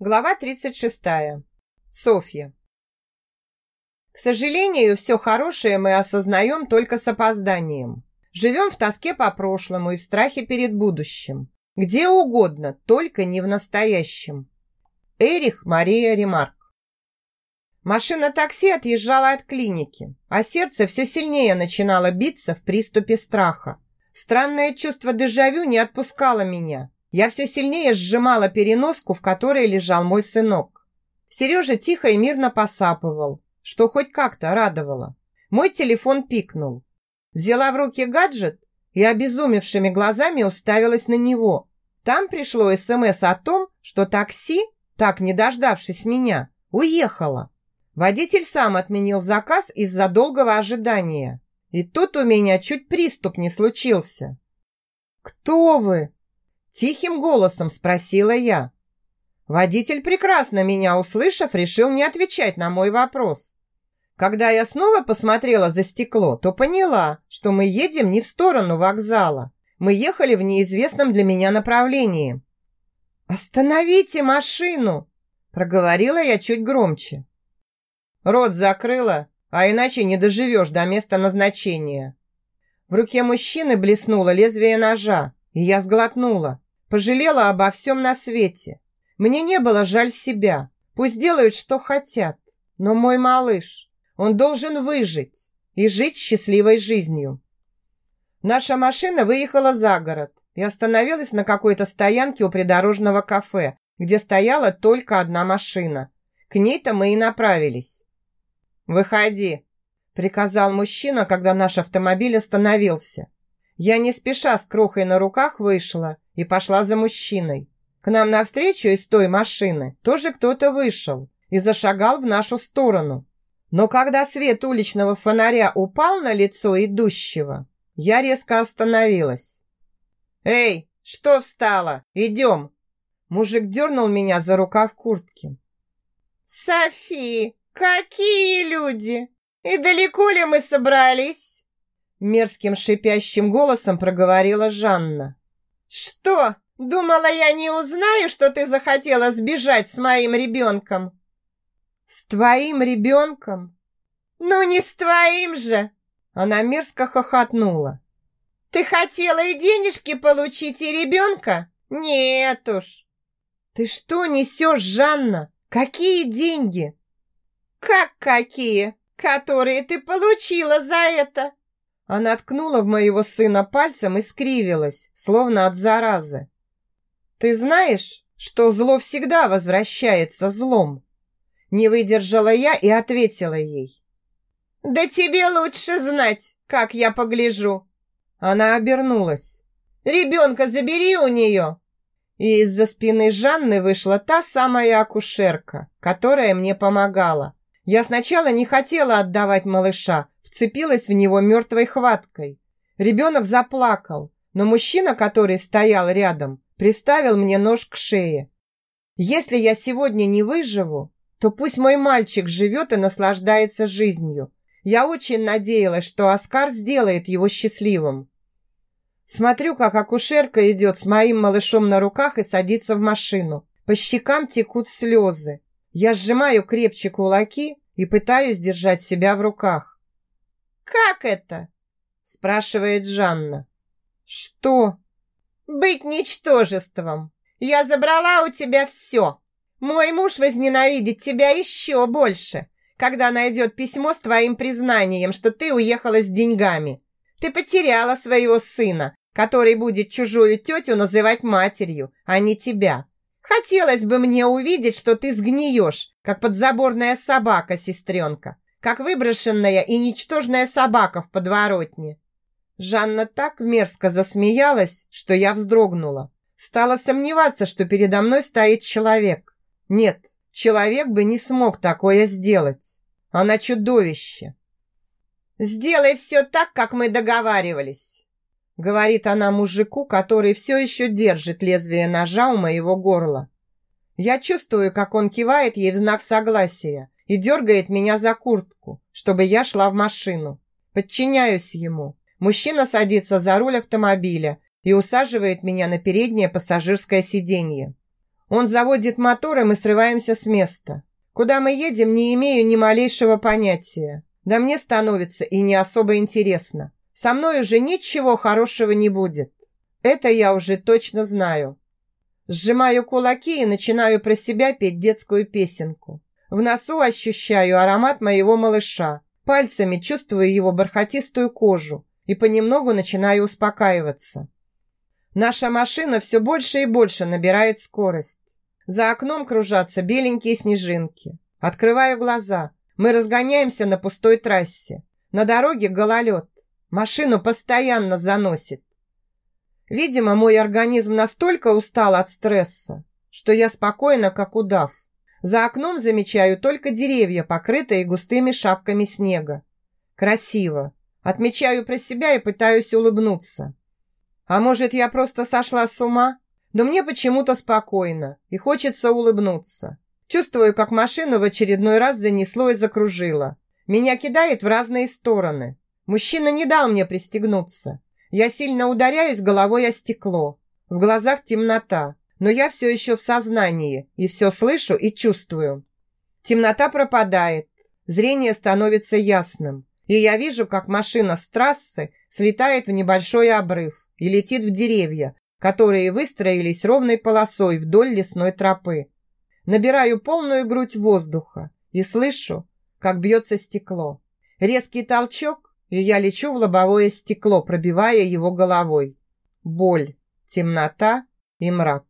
Глава 36. Софья. К сожалению, все хорошее мы осознаем только с опозданием. Живем в тоске по прошлому и в страхе перед будущим. Где угодно, только не в настоящем. Эрих Мария Ремарк. Машина такси отъезжала от клиники, а сердце все сильнее начинало биться в приступе страха. Странное чувство дежавю не отпускало меня – я все сильнее сжимала переноску, в которой лежал мой сынок. Сережа тихо и мирно посапывал, что хоть как-то радовало. Мой телефон пикнул. Взяла в руки гаджет и обезумевшими глазами уставилась на него. Там пришло СМС о том, что такси, так не дождавшись меня, уехало. Водитель сам отменил заказ из-за долгого ожидания. И тут у меня чуть приступ не случился. «Кто вы?» Тихим голосом спросила я. Водитель, прекрасно меня услышав, решил не отвечать на мой вопрос. Когда я снова посмотрела за стекло, то поняла, что мы едем не в сторону вокзала. Мы ехали в неизвестном для меня направлении. «Остановите машину!» – проговорила я чуть громче. Рот закрыла, а иначе не доживешь до места назначения. В руке мужчины блеснуло лезвие ножа, и я сглотнула. Пожалела обо всем на свете. Мне не было жаль себя. Пусть делают, что хотят. Но мой малыш, он должен выжить и жить счастливой жизнью. Наша машина выехала за город и остановилась на какой-то стоянке у придорожного кафе, где стояла только одна машина. К ней-то мы и направились. «Выходи», – приказал мужчина, когда наш автомобиль остановился. Я не спеша с крохой на руках вышла и пошла за мужчиной. К нам навстречу из той машины тоже кто-то вышел и зашагал в нашу сторону. Но когда свет уличного фонаря упал на лицо идущего, я резко остановилась. «Эй, что встала? Идем!» Мужик дернул меня за рукав куртки. «Софи, какие люди! И далеко ли мы собрались?» Мерзким шипящим голосом проговорила Жанна. «Что, думала, я не узнаю, что ты захотела сбежать с моим ребенком?» «С твоим ребенком?» «Ну, не с твоим же!» Она мерзко хохотнула. «Ты хотела и денежки получить, и ребенка? Нет уж!» «Ты что несешь, Жанна? Какие деньги?» «Как какие? Которые ты получила за это?» Она ткнула в моего сына пальцем и скривилась, словно от заразы. «Ты знаешь, что зло всегда возвращается злом?» Не выдержала я и ответила ей. «Да тебе лучше знать, как я погляжу!» Она обернулась. «Ребенка забери у нее!» И из-за спины Жанны вышла та самая акушерка, которая мне помогала. Я сначала не хотела отдавать малыша, вцепилась в него мертвой хваткой. Ребенок заплакал, но мужчина, который стоял рядом, приставил мне нож к шее. Если я сегодня не выживу, то пусть мой мальчик живет и наслаждается жизнью. Я очень надеялась, что Оскар сделает его счастливым. Смотрю, как акушерка идет с моим малышом на руках и садится в машину. По щекам текут слезы. Я сжимаю крепче кулаки и пытаюсь держать себя в руках. «Как это?» – спрашивает Жанна. «Что?» «Быть ничтожеством. Я забрала у тебя все. Мой муж возненавидит тебя еще больше, когда найдет письмо с твоим признанием, что ты уехала с деньгами. Ты потеряла своего сына, который будет чужую тетю называть матерью, а не тебя. Хотелось бы мне увидеть, что ты сгниешь, как подзаборная собака, сестренка как выброшенная и ничтожная собака в подворотне. Жанна так мерзко засмеялась, что я вздрогнула. Стала сомневаться, что передо мной стоит человек. Нет, человек бы не смог такое сделать. Она чудовище. «Сделай все так, как мы договаривались», говорит она мужику, который все еще держит лезвие ножа у моего горла. Я чувствую, как он кивает ей в знак согласия, и дергает меня за куртку, чтобы я шла в машину. Подчиняюсь ему. Мужчина садится за руль автомобиля и усаживает меня на переднее пассажирское сиденье. Он заводит мотор, и мы срываемся с места. Куда мы едем, не имею ни малейшего понятия. Да мне становится и не особо интересно. Со мной уже ничего хорошего не будет. Это я уже точно знаю. Сжимаю кулаки и начинаю про себя петь детскую песенку. В носу ощущаю аромат моего малыша. Пальцами чувствую его бархатистую кожу и понемногу начинаю успокаиваться. Наша машина все больше и больше набирает скорость. За окном кружатся беленькие снежинки. Открываю глаза. Мы разгоняемся на пустой трассе. На дороге гололед. Машину постоянно заносит. Видимо, мой организм настолько устал от стресса, что я спокойно, как удав. За окном замечаю только деревья, покрытые густыми шапками снега. Красиво. Отмечаю про себя и пытаюсь улыбнуться. А может, я просто сошла с ума? Но мне почему-то спокойно и хочется улыбнуться. Чувствую, как машину в очередной раз занесло и закружило. Меня кидает в разные стороны. Мужчина не дал мне пристегнуться. Я сильно ударяюсь головой о стекло. В глазах темнота, но я все еще в сознании и все слышу и чувствую. Темнота пропадает, зрение становится ясным, и я вижу, как машина с трассы слетает в небольшой обрыв и летит в деревья, которые выстроились ровной полосой вдоль лесной тропы. Набираю полную грудь воздуха и слышу, как бьется стекло. Резкий толчок, и я лечу в лобовое стекло, пробивая его головой. Боль, темнота и мрак.